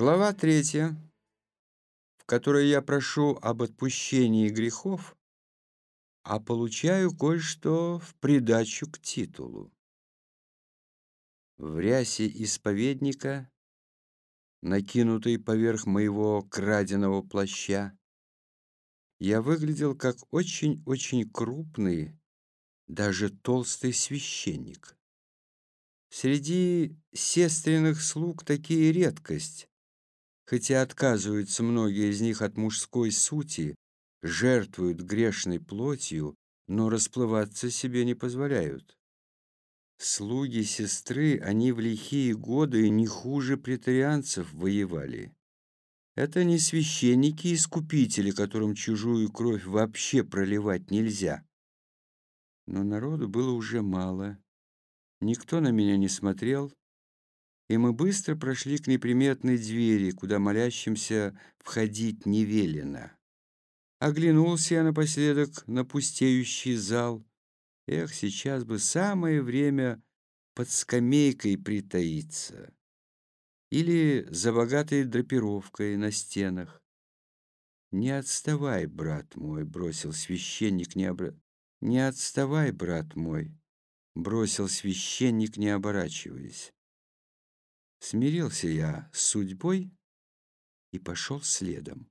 Глава третья, в которой я прошу об отпущении грехов, а получаю кое-что в придачу к титулу. В рясе исповедника, накинутой поверх моего краденого плаща, я выглядел как очень-очень крупный, даже толстый священник. Среди сестренных слуг такие редкость, хотя отказываются многие из них от мужской сути, жертвуют грешной плотью, но расплываться себе не позволяют. Слуги сестры, они в лихие годы не хуже претарианцев воевали. Это не священники-искупители, которым чужую кровь вообще проливать нельзя. Но народу было уже мало. Никто на меня не смотрел, и мы быстро прошли к неприметной двери, куда молящимся входить не велено. Оглянулся я напоследок на пустеющий зал. Эх, сейчас бы самое время под скамейкой притаиться или за богатой драпировкой на стенах. «Не отставай, брат мой», — бросил священник, не обра... «Не отставай, брат мой», — бросил священник, не оборачиваясь. Смирился я с судьбой и пошел следом.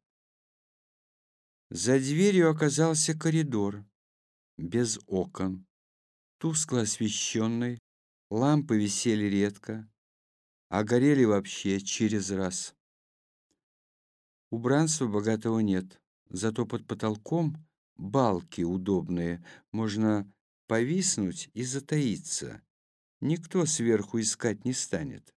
За дверью оказался коридор, без окон, тускло освещенный, лампы висели редко, а горели вообще через раз. Убранства богатого нет, зато под потолком балки удобные, можно повиснуть и затаиться. Никто сверху искать не станет.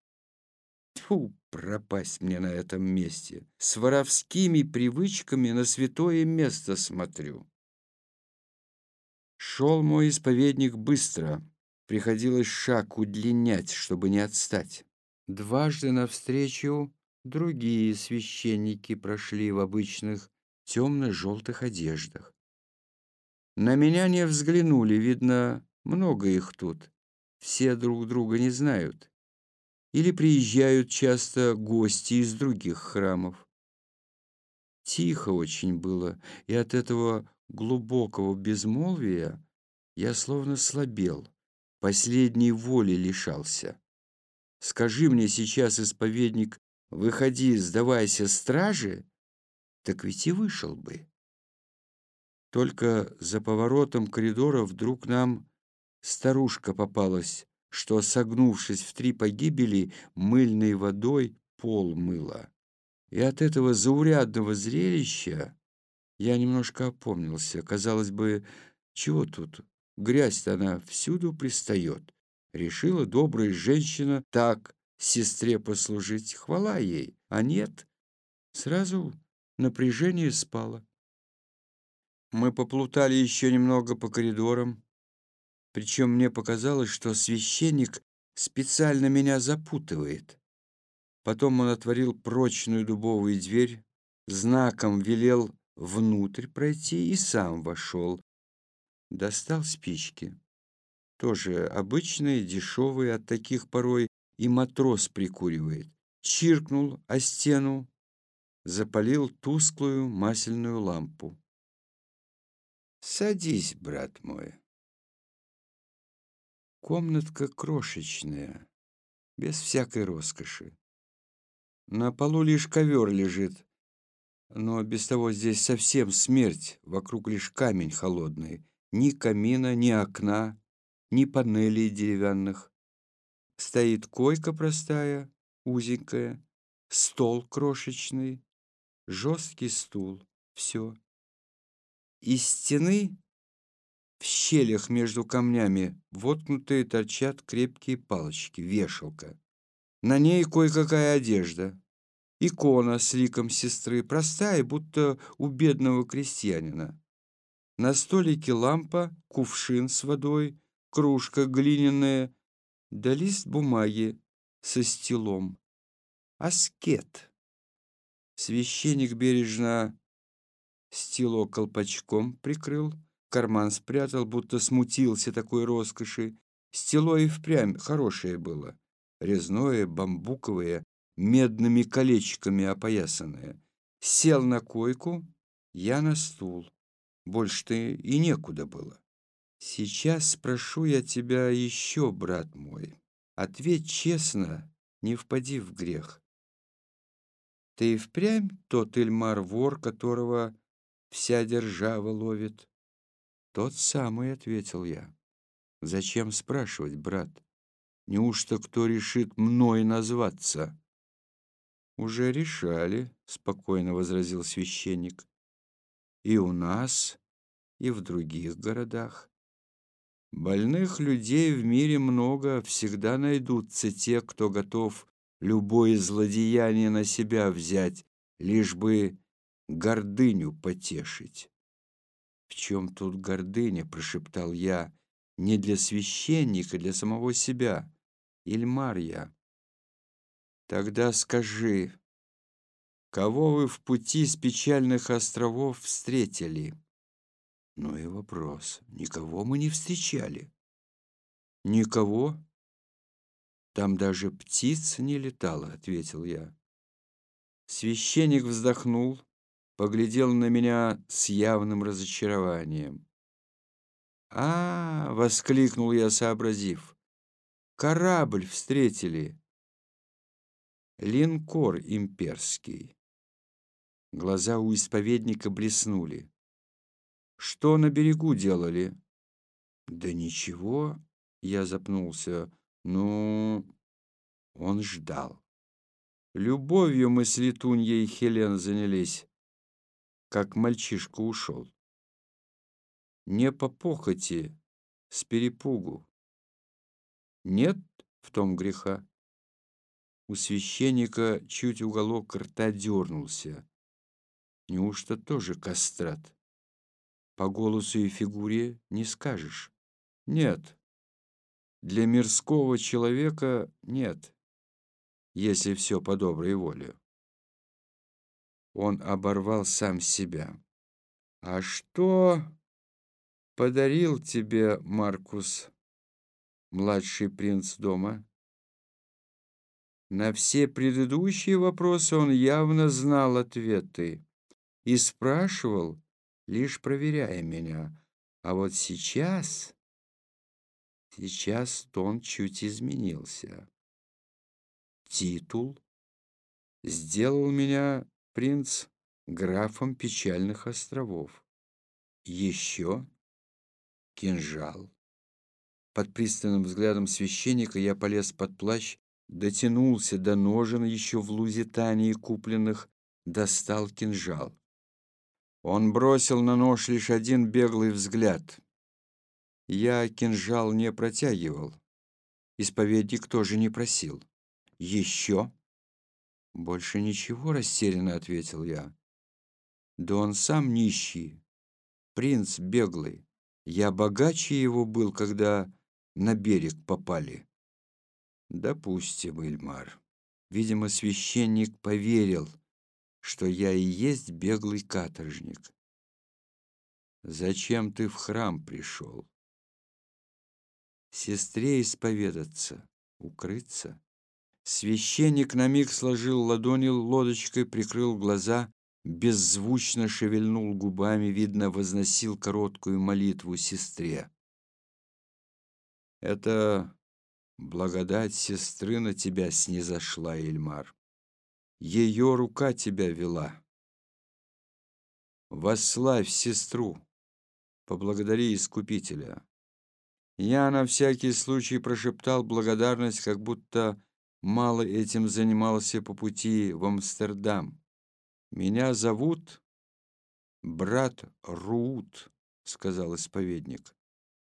Тьфу, пропасть мне на этом месте. С воровскими привычками на святое место смотрю. Шел мой исповедник быстро. Приходилось шаг удлинять, чтобы не отстать. Дважды навстречу другие священники прошли в обычных темно-желтых одеждах. На меня не взглянули, видно, много их тут. Все друг друга не знают. Или приезжают часто гости из других храмов. Тихо очень было, и от этого глубокого безмолвия я словно слабел, последней воли лишался. Скажи мне сейчас, исповедник, выходи, сдавайся страже, так ведь и вышел бы. Только за поворотом коридора вдруг нам старушка попалась, что, согнувшись в три погибели, мыльной водой пол мыла. И от этого заурядного зрелища я немножко опомнился. Казалось бы, чего тут? Грязь-то она всюду пристает. Решила добрая женщина так сестре послужить, хвала ей, а нет, сразу напряжение спало. Мы поплутали еще немного по коридорам, причем мне показалось, что священник специально меня запутывает. Потом он отворил прочную дубовую дверь, знаком велел внутрь пройти и сам вошел. Достал спички. Тоже обычные, дешевые, от таких порой и матрос прикуривает. Чиркнул о стену, запалил тусклую масляную лампу. «Садись, брат мой». Комнатка крошечная, без всякой роскоши. На полу лишь ковер лежит, но без того здесь совсем смерть, вокруг лишь камень холодный, ни камина, ни окна, ни панелей деревянных. Стоит койка простая, узенькая, стол крошечный, жесткий стул, все. Из стены в щелях между камнями воткнутые торчат крепкие палочки, вешалка. На ней кое-какая одежда. Икона с ликом сестры, простая, будто у бедного крестьянина. На столике лампа, кувшин с водой, кружка глиняная, да лист бумаги со стилом. Аскет. Священник бережно стило колпачком прикрыл, карман спрятал, будто смутился такой роскоши. Стело и впрямь хорошее было. Резное, бамбуковое, медными колечками опоясанное. Сел на койку, я на стул. Больше-то и некуда было. Сейчас спрошу я тебя еще, брат мой. Ответь честно, не впади в грех. Ты и впрямь тот Эльмар-вор, которого вся держава ловит? Тот самый, — ответил я. Зачем спрашивать, брат? Неужто кто решит мной назваться? Уже решали, — спокойно возразил священник. И у нас, и в других городах. Больных людей в мире много, всегда найдутся те, кто готов любое злодеяние на себя взять, лишь бы гордыню потешить. «В чем тут гордыня?» — прошептал я. «Не для священника, для самого себя. Ильмар я». «Тогда скажи, кого вы в пути с печальных островов встретили?» Ну и вопрос. Никого мы не встречали. Никого? Там даже птиц не летала, ответил я. Священник вздохнул, поглядел на меня с явным разочарованием. «А, — воскликнул я, сообразив, — корабль встретили. Линкор имперский». Глаза у исповедника блеснули. Что на берегу делали? Да ничего, я запнулся. Ну, он ждал. Любовью мы с Летуньей Хелен занялись, как мальчишка ушел. Не по похоти, с перепугу. Нет в том греха. У священника чуть уголок рта дернулся. Неужто тоже кастрат? По голосу и фигуре не скажешь. Нет. Для мирского человека нет, если все по доброй воле. Он оборвал сам себя. «А что подарил тебе Маркус, младший принц дома?» На все предыдущие вопросы он явно знал ответы и спрашивал, лишь проверяя меня. А вот сейчас... Сейчас тон чуть изменился. Титул сделал меня принц графом печальных островов. Еще кинжал. Под пристальным взглядом священника я полез под плащ, дотянулся до ножен еще в Лузитании купленных, достал кинжал. Он бросил на нож лишь один беглый взгляд. Я кинжал не протягивал. Исповедник тоже не просил. «Еще?» «Больше ничего», — растерянно ответил я. «Да он сам нищий, принц беглый. Я богаче его был, когда на берег попали». «Допустим, Ильмар. Видимо, священник поверил» что я и есть беглый каторжник. Зачем ты в храм пришел? Сестре исповедаться, укрыться. Священник на миг сложил ладони лодочкой, прикрыл глаза, беззвучно шевельнул губами, видно, возносил короткую молитву сестре. Это благодать сестры на тебя снизошла, Эльмар. Ее рука тебя вела. Восславь сестру, поблагодари Искупителя. Я на всякий случай прошептал благодарность, как будто мало этим занимался по пути в Амстердам. Меня зовут брат Руут, сказал исповедник.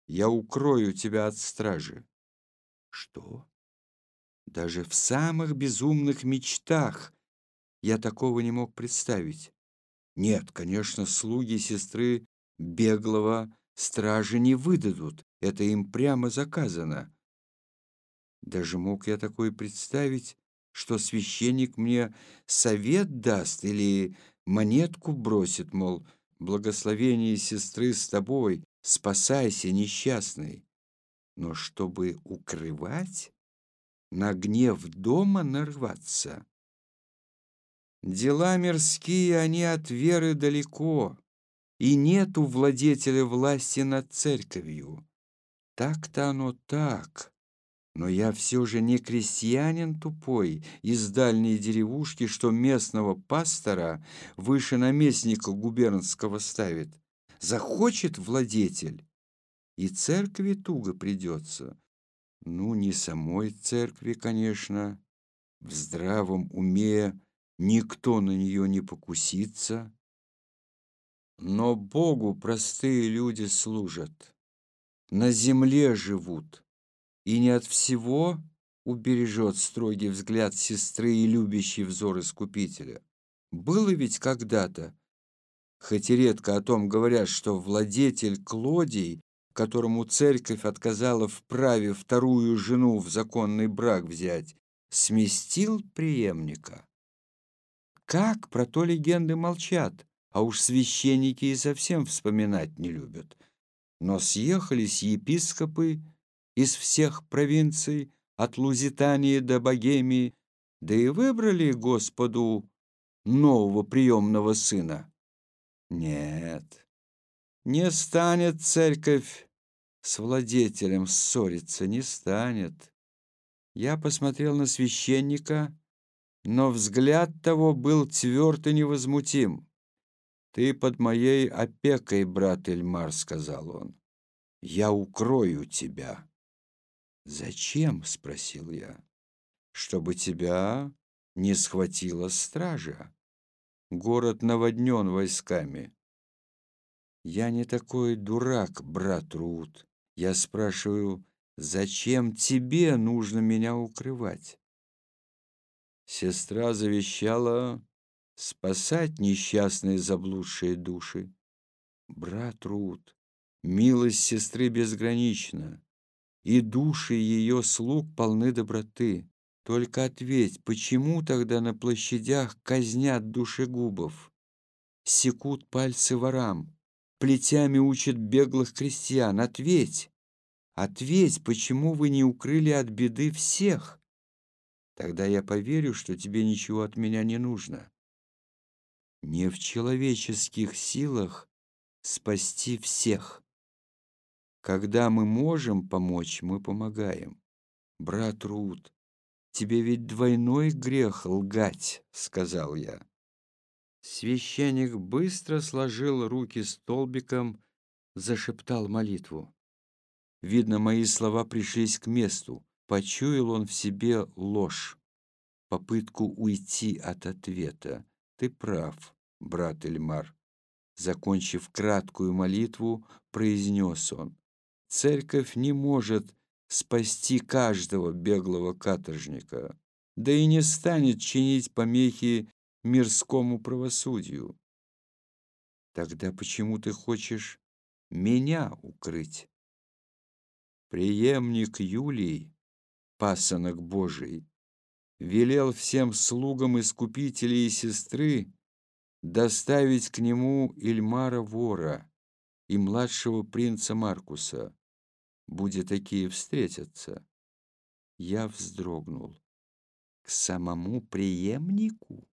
Я укрою тебя от стражи. Что? Даже в самых безумных мечтах я такого не мог представить. Нет, конечно, слуги сестры беглого стражи не выдадут. Это им прямо заказано. Даже мог я такое представить, что священник мне совет даст или монетку бросит, мол, благословение сестры с тобой, спасайся, несчастный. Но чтобы укрывать, на гнев дома нарваться — Дела мирские, они от веры далеко, и нет у владетеля власти над церковью. Так-то оно так. Но я все же не крестьянин тупой из дальней деревушки, что местного пастора выше наместника губернского ставит. Захочет владетель, и церкви туго придется. Ну, не самой церкви, конечно. В здравом уме никто на нее не покусится. Но Богу простые люди служат, на земле живут и не от всего убережет строгий взгляд сестры и любящий взор Искупителя. Было ведь когда-то, хоть и редко о том говорят, что владетель Клодий, которому церковь отказала в праве вторую жену в законный брак взять, сместил преемника. Как про то легенды молчат, а уж священники и совсем вспоминать не любят. Но съехались епископы из всех провинций, от Лузитании до Богемии, да и выбрали Господу нового приемного сына. Нет, не станет церковь с владетелем ссориться, не станет. Я посмотрел на священника, но взгляд того был тверд и невозмутим. «Ты под моей опекой, брат Эльмар», — сказал он. «Я укрою тебя». «Зачем?» — спросил я. «Чтобы тебя не схватила стража. Город наводнен войсками». «Я не такой дурак, брат Рут. Я спрашиваю, зачем тебе нужно меня укрывать?» Сестра завещала спасать несчастные заблудшие души. Брат Рут, милость сестры безгранична и души ее слуг полны доброты. Только ответь, почему тогда на площадях казнят душегубов? Секут пальцы ворам, плетями учат беглых крестьян. Ответь! Ответь, почему вы не укрыли от беды всех? Тогда я поверю, что тебе ничего от меня не нужно. Не в человеческих силах спасти всех. Когда мы можем помочь, мы помогаем. Брат Рут, тебе ведь двойной грех лгать, сказал я. Священник быстро сложил руки столбиком, зашептал молитву. Видно, мои слова пришлись к месту. Почуял он в себе ложь, попытку уйти от ответа. Ты прав, брат Эльмар. Закончив краткую молитву, произнес он. Церковь не может спасти каждого беглого каторжника, да и не станет чинить помехи мирскому правосудию. Тогда почему ты хочешь меня укрыть? Преемник Юлий, пасынок Божий, велел всем слугам искупителей и сестры доставить к нему Ильмара Вора и младшего принца Маркуса, будет такие встретятся. Я вздрогнул. К самому преемнику?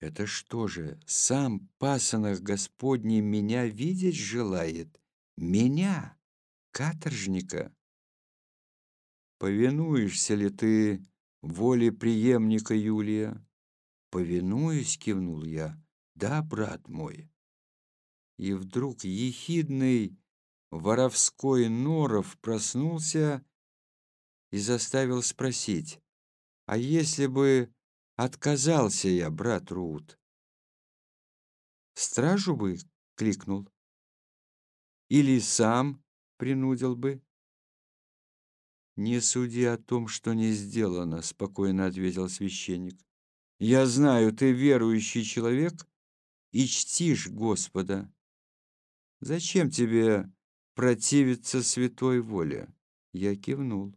Это что же, сам пасынок Господний меня видеть желает? Меня, каторжника? Повинуешься ли ты воле преемника Юлия? Повинуюсь, кивнул я. Да, брат мой. И вдруг ехидный Воровской Норов проснулся и заставил спросить, «А если бы отказался я, брат Рут?» «Стражу бы?» — кликнул. «Или сам принудил бы?» «Не суди о том, что не сделано», — спокойно ответил священник. «Я знаю, ты верующий человек и чтишь Господа. Зачем тебе противиться святой воле. Я кивнул.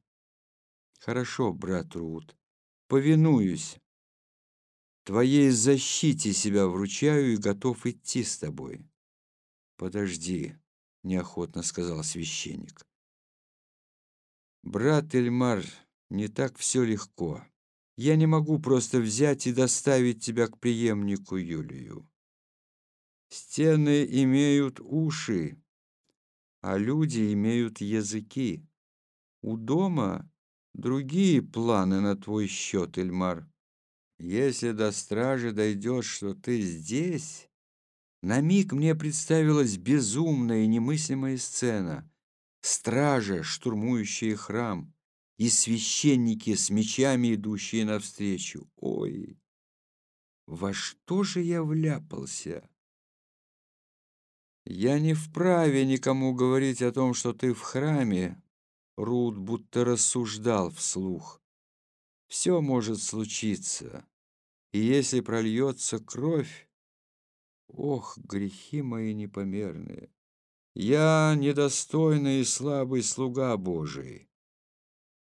Хорошо, брат Рут, повинуюсь. Твоей защите себя вручаю и готов идти с тобой. Подожди, неохотно сказал священник. Брат Эльмар, не так все легко. Я не могу просто взять и доставить тебя к преемнику Юлию. Стены имеют уши, а люди имеют языки. У дома другие планы на твой счет, Эльмар. Если до стражи дойдет, что ты здесь... На миг мне представилась безумная и немыслимая сцена. Стража, штурмующая храм, и священники с мечами, идущие навстречу. Ой, во что же я вляпался? Я не вправе никому говорить о том, что ты в храме. Рут будто рассуждал вслух. Все может случиться, и если прольется кровь, ох, грехи мои непомерные, я недостойный и слабый слуга Божий.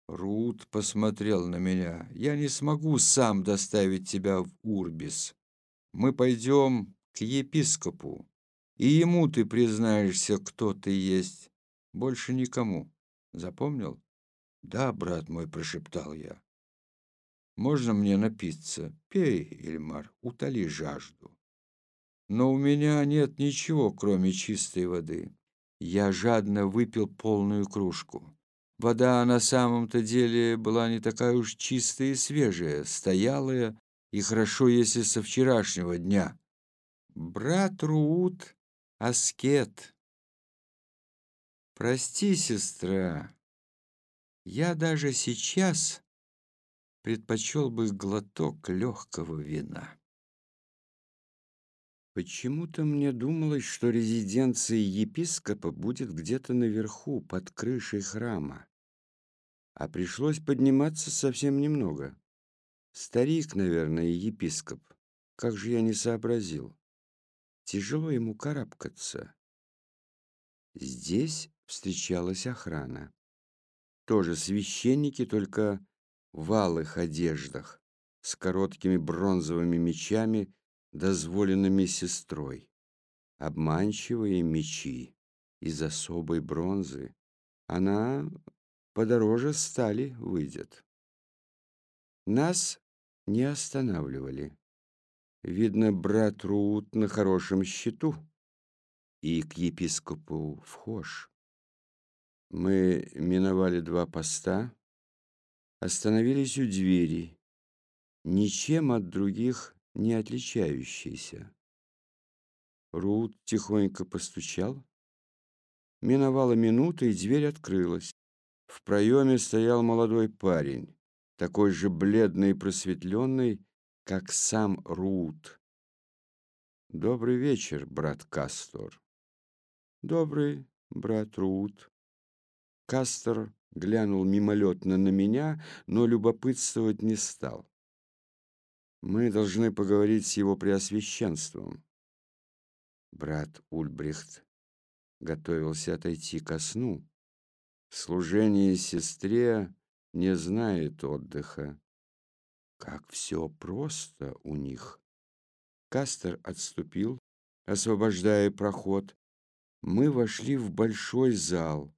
Рут посмотрел на меня. Я не смогу сам доставить тебя в Урбис. Мы пойдем к епископу. И ему ты признаешься, кто ты есть. Больше никому. Запомнил? Да, брат мой, прошептал я. Можно мне напиться? Пей, Ильмар, утоли жажду. Но у меня нет ничего, кроме чистой воды. Я жадно выпил полную кружку. Вода на самом-то деле была не такая уж чистая и свежая, стоялая, и хорошо, если со вчерашнего дня. Брат Руут аскет. Прости, сестра, я даже сейчас предпочел бы глоток легкого вина. Почему-то мне думалось, что резиденция епископа будет где-то наверху, под крышей храма. А пришлось подниматься совсем немного. Старик, наверное, епископ. Как же я не сообразил. Тяжело ему карабкаться. Здесь встречалась охрана. Тоже священники, только в алых одеждах, с короткими бронзовыми мечами, дозволенными сестрой. Обманчивые мечи из особой бронзы. Она подороже стали выйдет. Нас не останавливали. Видно, брат Руут на хорошем счету. И к епископу вхож. Мы миновали два поста, остановились у двери, ничем от других не отличающиеся. Рут тихонько постучал. Миновала минута, и дверь открылась. В проеме стоял молодой парень, такой же бледный и просветленный, как сам Рут. «Добрый вечер, брат Кастор». «Добрый, брат Рут». Кастор глянул мимолетно на меня, но любопытствовать не стал. «Мы должны поговорить с его преосвященством». Брат Ульбрихт готовился отойти ко сну. Служение сестре не знает отдыха. Как все просто у них. Кастер отступил, освобождая проход. Мы вошли в большой зал,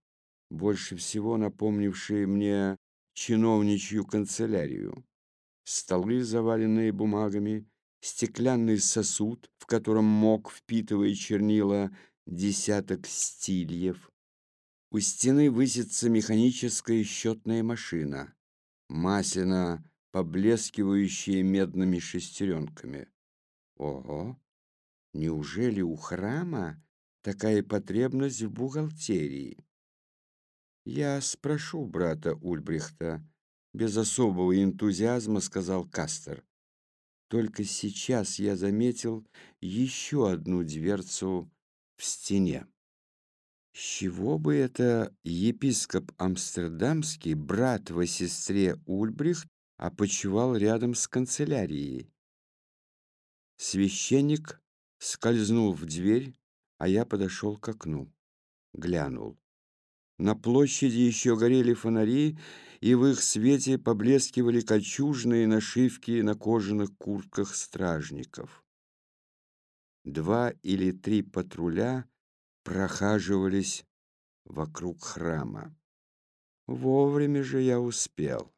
больше всего напомнивший мне чиновничью канцелярию. Столы, заваленные бумагами, стеклянный сосуд, в котором мог, впитывая чернила, десяток стильев. У стены высится механическая счетная машина, масляно поблескивающие медными шестеренками. Ого! Неужели у храма такая потребность в бухгалтерии? Я спрошу брата Ульбрихта, без особого энтузиазма сказал Кастер. Только сейчас я заметил еще одну дверцу в стене. С чего бы это епископ Амстердамский, брат во сестре Ульбрихт, опочивал рядом с канцелярией? Священник скользнул в дверь, а я подошел к окну. Глянул. На площади еще горели фонари, и в их свете поблескивали кольчужные нашивки на кожаных куртках стражников. Два или три патруля прохаживались вокруг храма. Вовремя же я успел.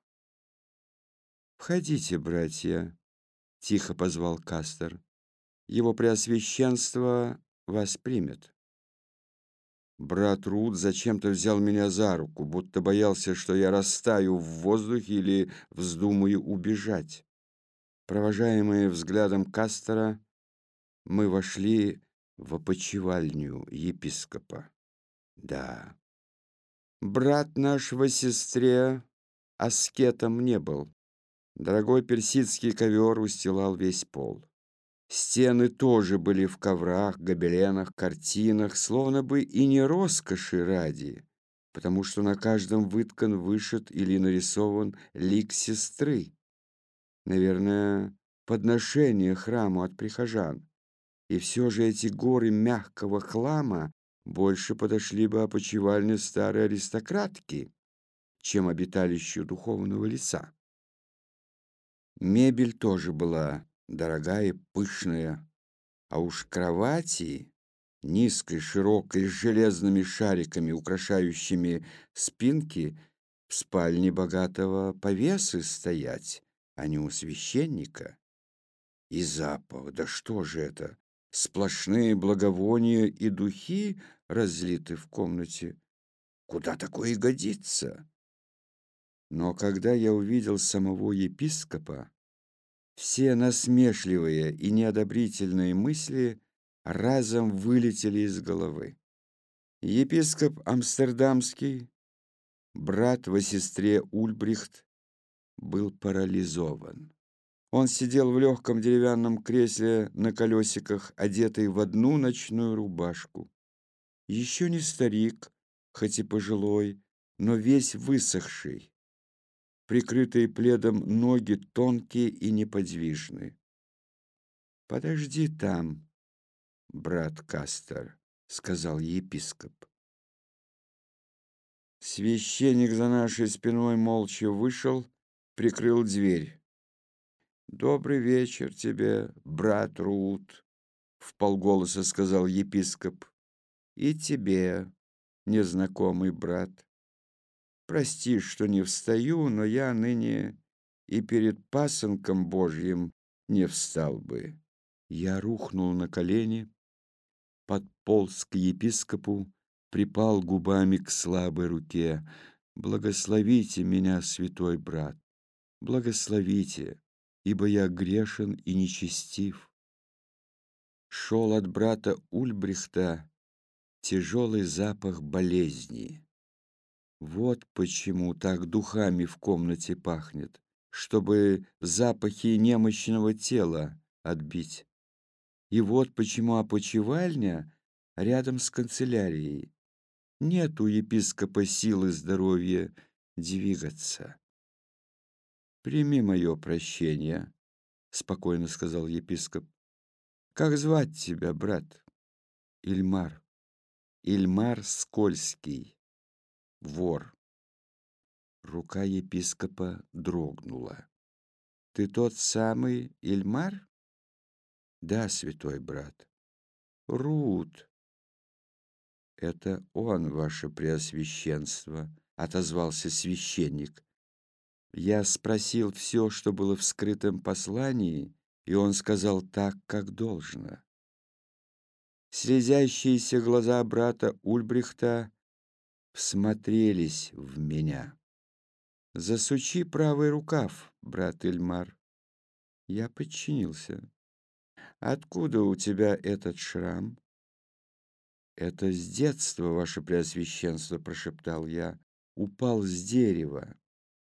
«Входите, братья», — тихо позвал Кастер. «Его преосвященство вас примет». Брат Рут зачем-то взял меня за руку, будто боялся, что я растаю в воздухе или вздумаю убежать. Провожаемые взглядом Кастера, мы вошли в опочивальню епископа. Да, брат наш во сестре аскетом не был. Дорогой персидский ковер устилал весь пол. Стены тоже были в коврах, гобеленах, картинах, словно бы и не роскоши ради, потому что на каждом выткан, вышит или нарисован лик сестры. Наверное, подношение храму от прихожан. И все же эти горы мягкого хлама больше подошли бы опочивальне старой аристократки, чем обиталищу духовного лица. Мебель тоже была дорогая пышная, а уж кровати, низкой, широкой, с железными шариками, украшающими спинки, в спальне богатого повесы стоять, а не у священника. И запах, да что же это, сплошные благовония и духи разлиты в комнате. Куда такое годится? Но когда я увидел самого епископа, все насмешливые и неодобрительные мысли разом вылетели из головы. Епископ Амстердамский, брат во сестре Ульбрихт, был парализован. Он сидел в легком деревянном кресле на колесиках, одетый в одну ночную рубашку. Еще не старик, хоть и пожилой, но весь высохший прикрытые пледом ноги тонкие и неподвижные. «Подожди там, брат Кастер», — сказал епископ. Священник за нашей спиной молча вышел, прикрыл дверь. «Добрый вечер тебе, брат Рут», — вполголоса сказал епископ. «И тебе, незнакомый брат». Прости, что не встаю, но я ныне и перед пасынком Божьим не встал бы. Я рухнул на колени, подполз к епископу, припал губами к слабой руке. Благословите меня, святой брат, благословите, ибо я грешен и нечестив. Шел от брата Ульбрихта тяжелый запах болезни. Вот почему так духами в комнате пахнет, чтобы запахи немощного тела отбить. И вот почему опочивальня рядом с канцелярией. Нет у епископа силы здоровья двигаться. «Прими мое прощение», — спокойно сказал епископ. «Как звать тебя, брат?» «Ильмар. Ильмар Скользкий» вор. Рука епископа дрогнула. «Ты тот самый Ильмар?» «Да, святой брат». «Рут!» «Это он, ваше преосвященство», — отозвался священник. Я спросил все, что было в скрытом послании, и он сказал так, как должно. Слезящиеся глаза брата Ульбрихта всмотрелись в меня. «Засучи правый рукав, брат Эльмар». Я подчинился. «Откуда у тебя этот шрам?» «Это с детства, ваше преосвященство», — прошептал я. «Упал с дерева.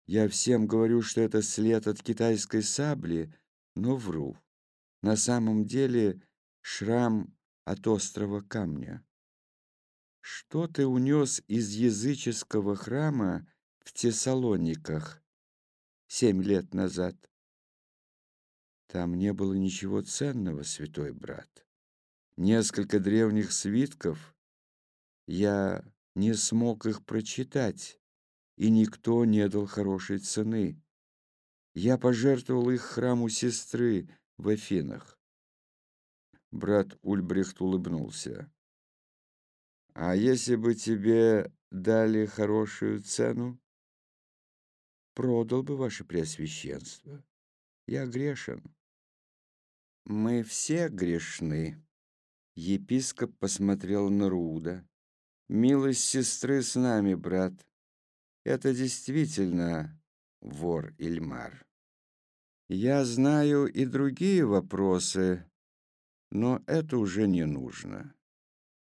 Я всем говорю, что это след от китайской сабли, но вру. На самом деле шрам от острого камня». Что ты унес из языческого храма в Тессалониках семь лет назад? Там не было ничего ценного, святой брат. Несколько древних свитков. Я не смог их прочитать, и никто не дал хорошей цены. Я пожертвовал их храму сестры в Афинах. Брат Ульбрихт улыбнулся. А если бы тебе дали хорошую цену? продал бы ваше преосвященство. Я грешен. Мы все грешны. Епископ посмотрел на Руда. Милость сестры с нами, брат. Это действительно вор Ильмар. Я знаю и другие вопросы, но это уже не нужно.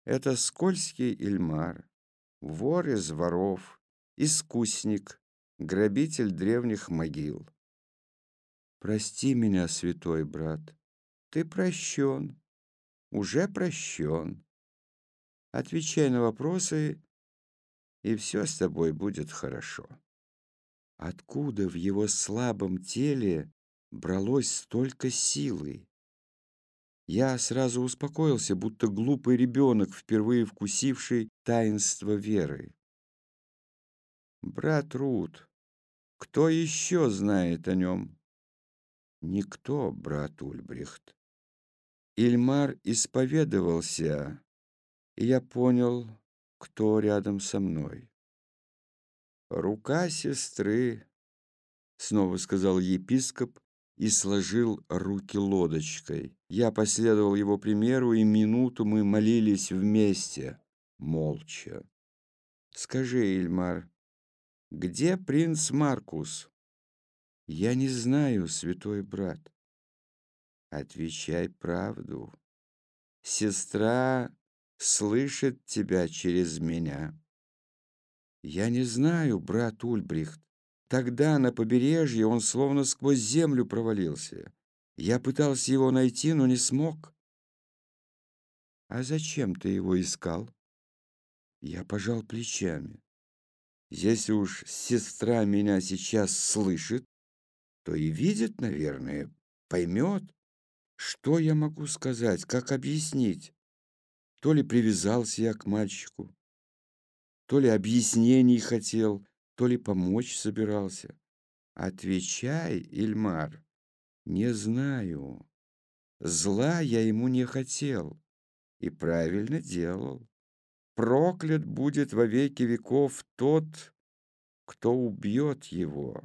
Это скользкий Ильмар, вор из воров, искусник, грабитель древних могил. Прости меня, святой брат, ты прощен, уже прощен. Отвечай на вопросы, и все с тобой будет хорошо. Откуда в его слабом теле бралось столько силы? Я сразу успокоился, будто глупый ребенок, впервые вкусивший таинство веры. Брат Рут, кто еще знает о нем? Никто, брат Ульбрихт. Ильмар исповедовался, и я понял, кто рядом со мной. «Рука сестры», — снова сказал епископ и сложил руки лодочкой. Я последовал его примеру, и минуту мы молились вместе, молча. «Скажи, Ильмар, где принц Маркус?» «Я не знаю, святой брат». «Отвечай правду. Сестра слышит тебя через меня». «Я не знаю, брат Ульбрихт. Тогда на побережье он словно сквозь землю провалился. Я пытался его найти, но не смог». «А зачем ты его искал?» Я пожал плечами. «Если уж сестра меня сейчас слышит, то и видит, наверное, поймет. Что я могу сказать, как объяснить? То ли привязался я к мальчику, то ли объяснений хотел, то ли помочь собирался. Отвечай, Ильмар, не знаю. Зла я ему не хотел и правильно делал. Проклят будет во веки веков тот, кто убьет его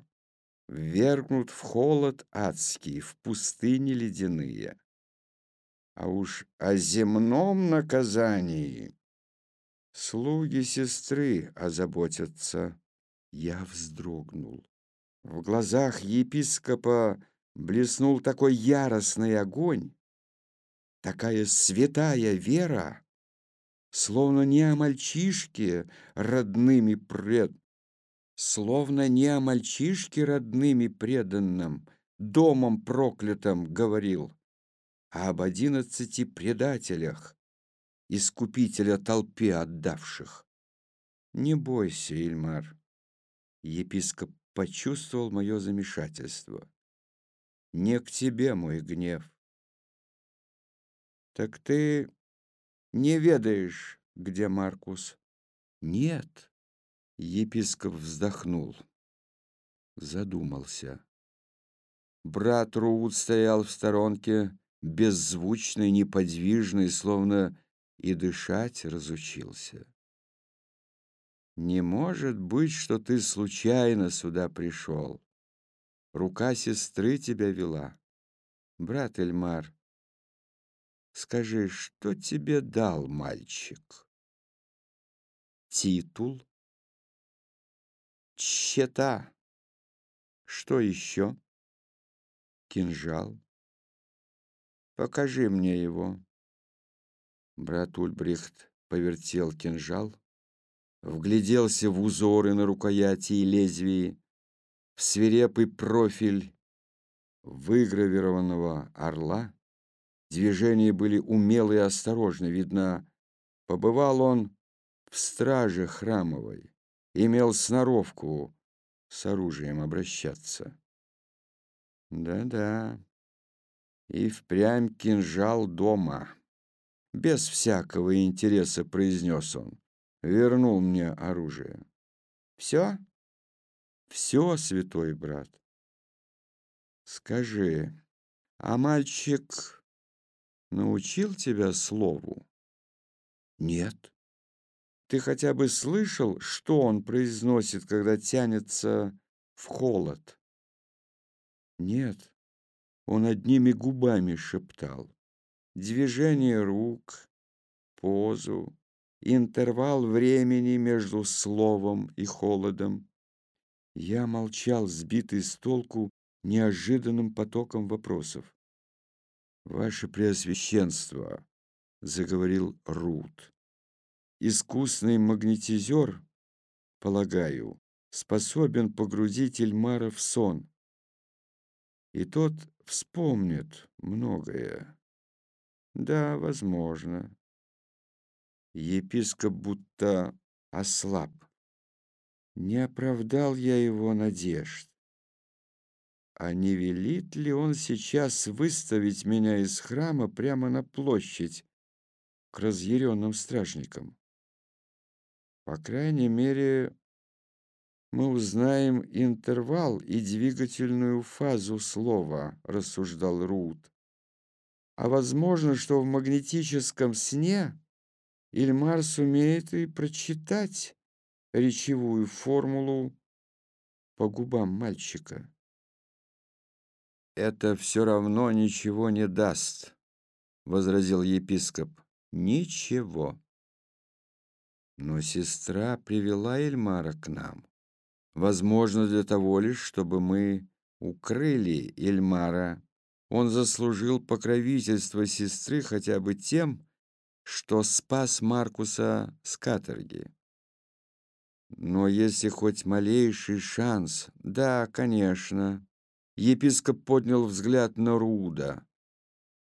ввергнут в холод адский, в пустыни ледяные. А уж о земном наказании слуги сестры озаботятся. Я вздрогнул. В глазах епископа блеснул такой яростный огонь, такая святая вера, словно не о мальчишке родными пред словно не о мальчишке родными преданном, домом проклятом говорил, а об одиннадцати предателях, искупителя толпе отдавших. Не бойся, Ильмар. Епископ почувствовал мое замешательство. Не к тебе мой гнев. Так ты не ведаешь, где Маркус? Нет. Епископ вздохнул, задумался. Брат Руд стоял в сторонке, беззвучный, неподвижный, словно и дышать разучился. «Не может быть, что ты случайно сюда пришел. Рука сестры тебя вела. Брат Эльмар, скажи, что тебе дал мальчик?» «Титул?» Чета. Что еще? Кинжал. Покажи мне его. Брат Ульбрихт повертел кинжал, вгляделся в узоры на рукояти и лезвии, в свирепый профиль выгравированного орла. Движения были умелые и осторожны. Видно, побывал он в страже храмовой имел сноровку с оружием обращаться. Да-да, и впрямь кинжал дома. Без всякого интереса произнес он. Вернул мне оружие. Все? Все, святой брат. Скажи, а мальчик научил тебя слову? Нет. Ты хотя бы слышал, что он произносит, когда тянется в холод. Нет, он одними губами шептал. Движение рук, позу, интервал времени между словом и холодом. Я молчал, сбитый с толку неожиданным потоком вопросов. «Ваше Преосвященство», — заговорил Рут, — «искусный магнетизер, полагаю, способен погрузить Эльмара в сон, и тот вспомнит многое. Да, возможно. Епископ будто ослаб. Не оправдал я его надежд. А не велит ли он сейчас выставить меня из храма прямо на площадь к разъяренным стражникам? По крайней мере, мы узнаем интервал и двигательную фазу слова, рассуждал Рут. А возможно, что в магнетическом сне Ильмар сумеет и прочитать речевую формулу по губам мальчика. «Это все равно ничего не даст», — возразил епископ. «Ничего». Но сестра привела Эльмара к нам. Возможно, для того лишь, чтобы мы укрыли Эльмара. Он заслужил покровительство сестры хотя бы тем, что спас Маркуса с каторги. Но если хоть малейший шанс... Да, конечно, Епископ поднял взгляд на Руда.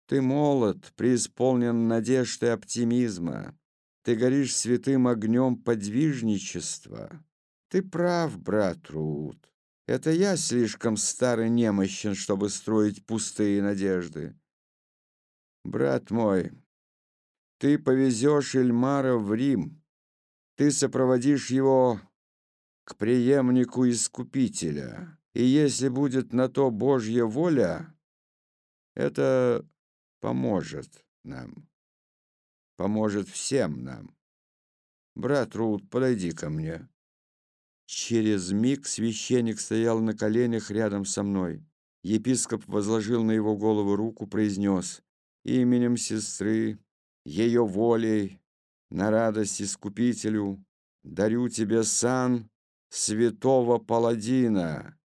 «Ты молод, преисполнен надежд и оптимизма. Ты горишь святым огнем подвижничества. Ты прав, брат Руд. Это я слишком старый немощен, чтобы строить пустые надежды. Брат мой, ты повезешь Эльмара в Рим. Ты сопроводишь его к преемнику Искупителя. И если будет на то Божья воля, это поможет нам. Поможет всем нам. Брат Рут, подойди ко мне. Через миг священник стоял на коленях рядом со мной. Епископ возложил на его голову руку, произнес «Именем сестры, ее волей, на радость Искупителю, дарю тебе сан святого паладина,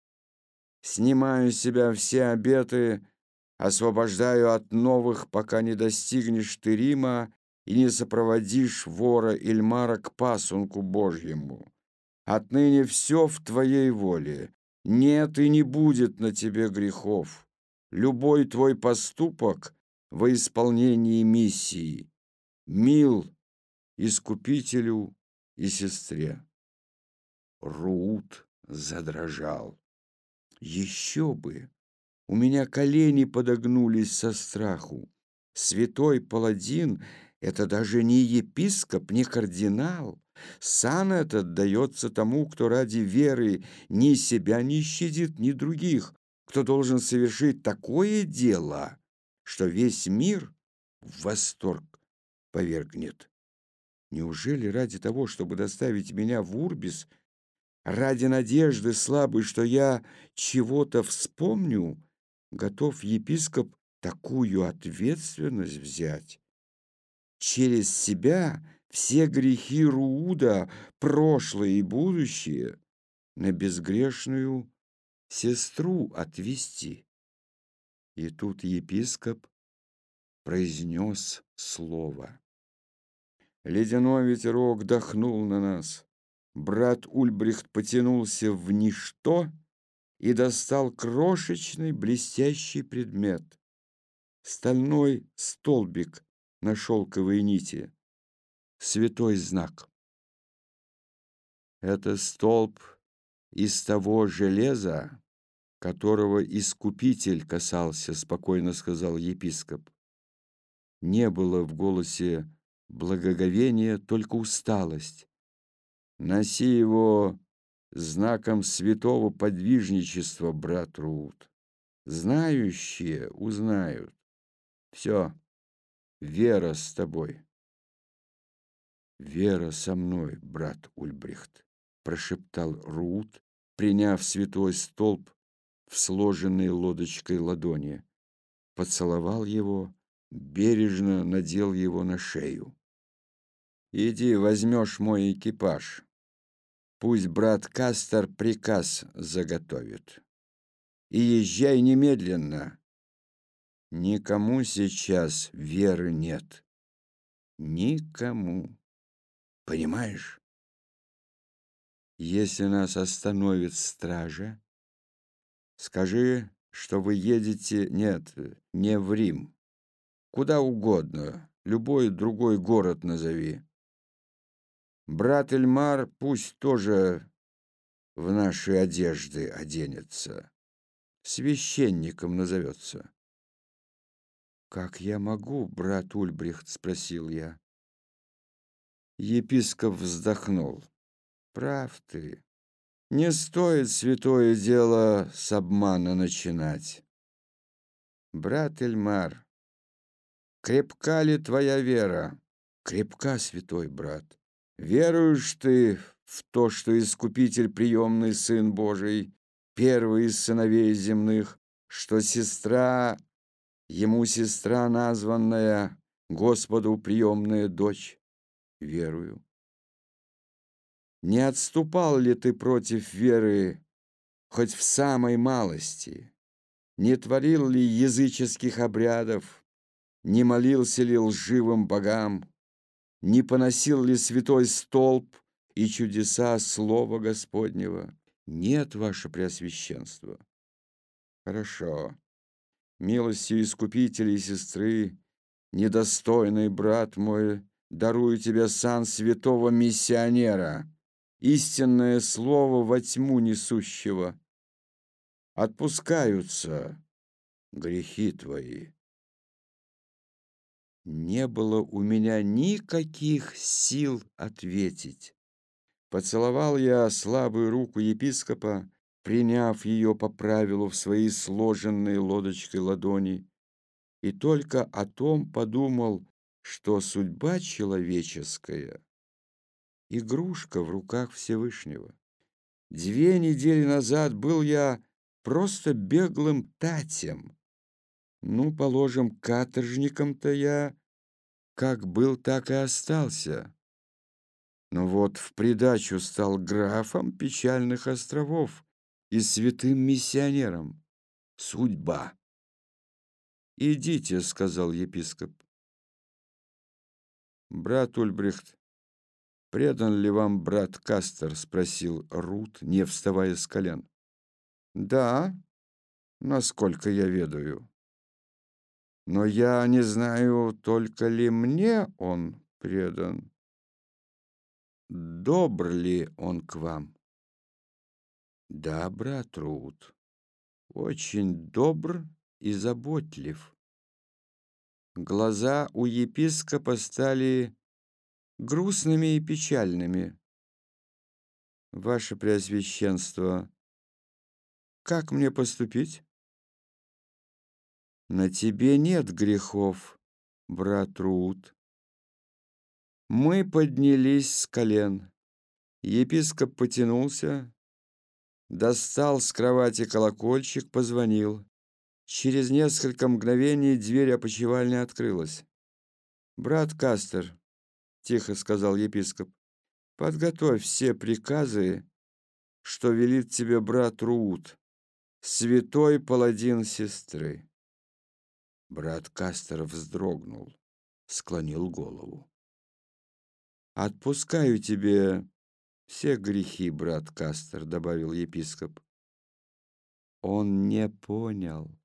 Снимаю с себя все обеты, освобождаю от новых, пока не достигнешь ты Рима и не сопроводишь вора Ильмара к пасунку Божьему. Отныне все в твоей воле. Нет и не будет на тебе грехов. Любой твой поступок во исполнении миссии. Мил искупителю и сестре. Рут задрожал. Еще бы! У меня колени подогнулись со страху. Святой паладин — это даже не епископ, не кардинал. Сан этот дается тому, кто ради веры ни себя не щадит, ни других, кто должен совершить такое дело, что весь мир в восторг повергнет. Неужели ради того, чтобы доставить меня в Урбис, Ради надежды слабой, что я чего-то вспомню, готов епископ такую ответственность взять. Через себя все грехи Руда, прошлое и будущее, на безгрешную сестру отвести. И тут епископ произнес слово. Ледяной ветерок дохнул на нас. Брат Ульбрихт потянулся в ничто и достал крошечный блестящий предмет. Стальной столбик на шелковой нити. Святой знак. Это столб из того железа, которого искупитель касался, спокойно сказал епископ. Не было в голосе благоговения, только усталость. Носи его знаком святого подвижничества, брат Рут. Знающие узнают. Все, вера с тобой. Вера со мной, брат Ульбрихт, прошептал Рут, приняв святой столб в сложенной лодочкой ладони. Поцеловал его, бережно надел его на шею. «Иди, возьмешь мой экипаж. Пусть брат Кастер приказ заготовит. И езжай немедленно. Никому сейчас веры нет. Никому. Понимаешь? Если нас остановит стража, скажи, что вы едете... Нет, не в Рим. Куда угодно. Любой другой город назови. Брат Эльмар пусть тоже в наши одежды оденется. Священником назовется. «Как я могу, брат Ульбрихт?» — спросил я. Епископ вздохнул. «Прав ты. Не стоит святое дело с обмана начинать. Брат Эльмар, крепка ли твоя вера? Крепка, святой брат. Веруешь ты в то, что Искупитель приемный Сын Божий, первый из сыновей земных, что сестра, ему сестра названная, Господу приемная дочь? Верую. Не отступал ли ты против веры хоть в самой малости? Не творил ли языческих обрядов? Не молился ли лживым богам? Не поносил ли святой столб и чудеса Слова Господнего? Нет, ваше Преосвященство. Хорошо. Милостью искупителей сестры, недостойный брат мой, дарую тебе сан святого миссионера, истинное слово во тьму несущего. Отпускаются грехи твои. Не было у меня никаких сил ответить. Поцеловал я слабую руку епископа, приняв ее по правилу в свои сложенные лодочкой ладони, и только о том подумал, что судьба человеческая — игрушка в руках Всевышнего. Две недели назад был я просто беглым татем, ну, положим, каторжником-то я как был, так и остался. Но вот в придачу стал графом печальных островов и святым миссионером. Судьба. «Идите», — сказал епископ. «Брат Ульбрихт, предан ли вам брат Кастер?» — спросил Рут, не вставая с колен. «Да, насколько я ведаю». Но я не знаю, только ли мне он предан. Добр ли он к вам? Да, брат Рут, очень добр и заботлив. Глаза у епископа стали грустными и печальными. Ваше Преосвященство, как мне поступить? На тебе нет грехов, брат Рут. Мы поднялись с колен. Епископ потянулся, достал с кровати колокольчик, позвонил. Через несколько мгновений дверь опочивальни открылась. «Брат Кастер», — тихо сказал епископ, — «подготовь все приказы, что велит тебе брат Руут, святой паладин сестры». Брат Кастер вздрогнул, склонил голову. «Отпускаю тебе все грехи, брат Кастер», — добавил епископ. Он не понял.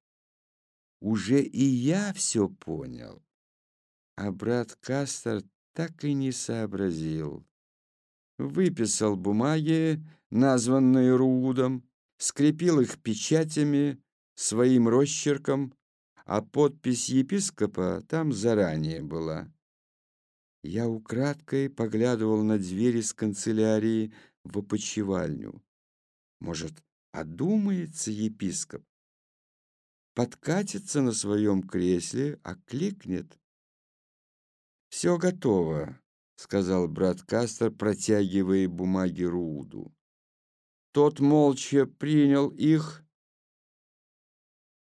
Уже и я все понял. А брат Кастер так и не сообразил. Выписал бумаги, названные Рудом, скрепил их печатями, своим росчерком, а подпись епископа там заранее была. Я украдкой поглядывал на двери с канцелярии в опочивальню. Может, одумается епископ? Подкатится на своем кресле, окликнет. «Все готово», — сказал брат Кастер, протягивая бумаги Рууду. Тот молча принял их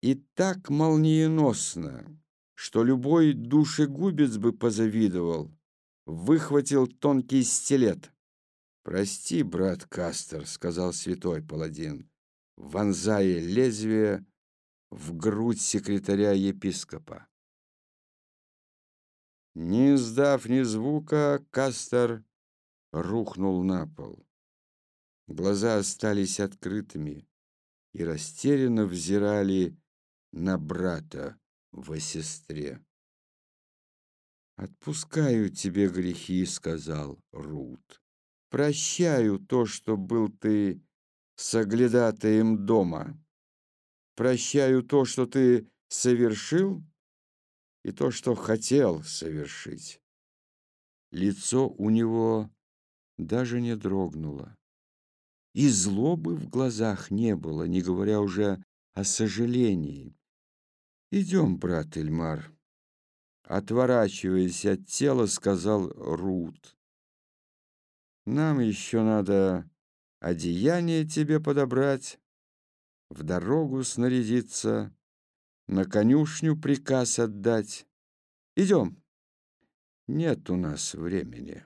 и так молниеносно, что любой душегубец бы позавидовал, выхватил тонкий стилет. «Прости, брат Кастер», — сказал святой паладин, вонзая лезвие в грудь секретаря епископа. Не издав ни звука, Кастер рухнул на пол. Глаза остались открытыми и растерянно взирали на брата во сестре. «Отпускаю тебе грехи», — сказал Рут. «Прощаю то, что был ты соглядатаем дома. Прощаю то, что ты совершил, и то, что хотел совершить». Лицо у него даже не дрогнуло. И злобы в глазах не было, не говоря уже о сожалении. «Идем, брат Эльмар», отворачиваясь от тела, сказал Рут. «Нам еще надо одеяние тебе подобрать, в дорогу снарядиться, на конюшню приказ отдать. Идем, нет у нас времени».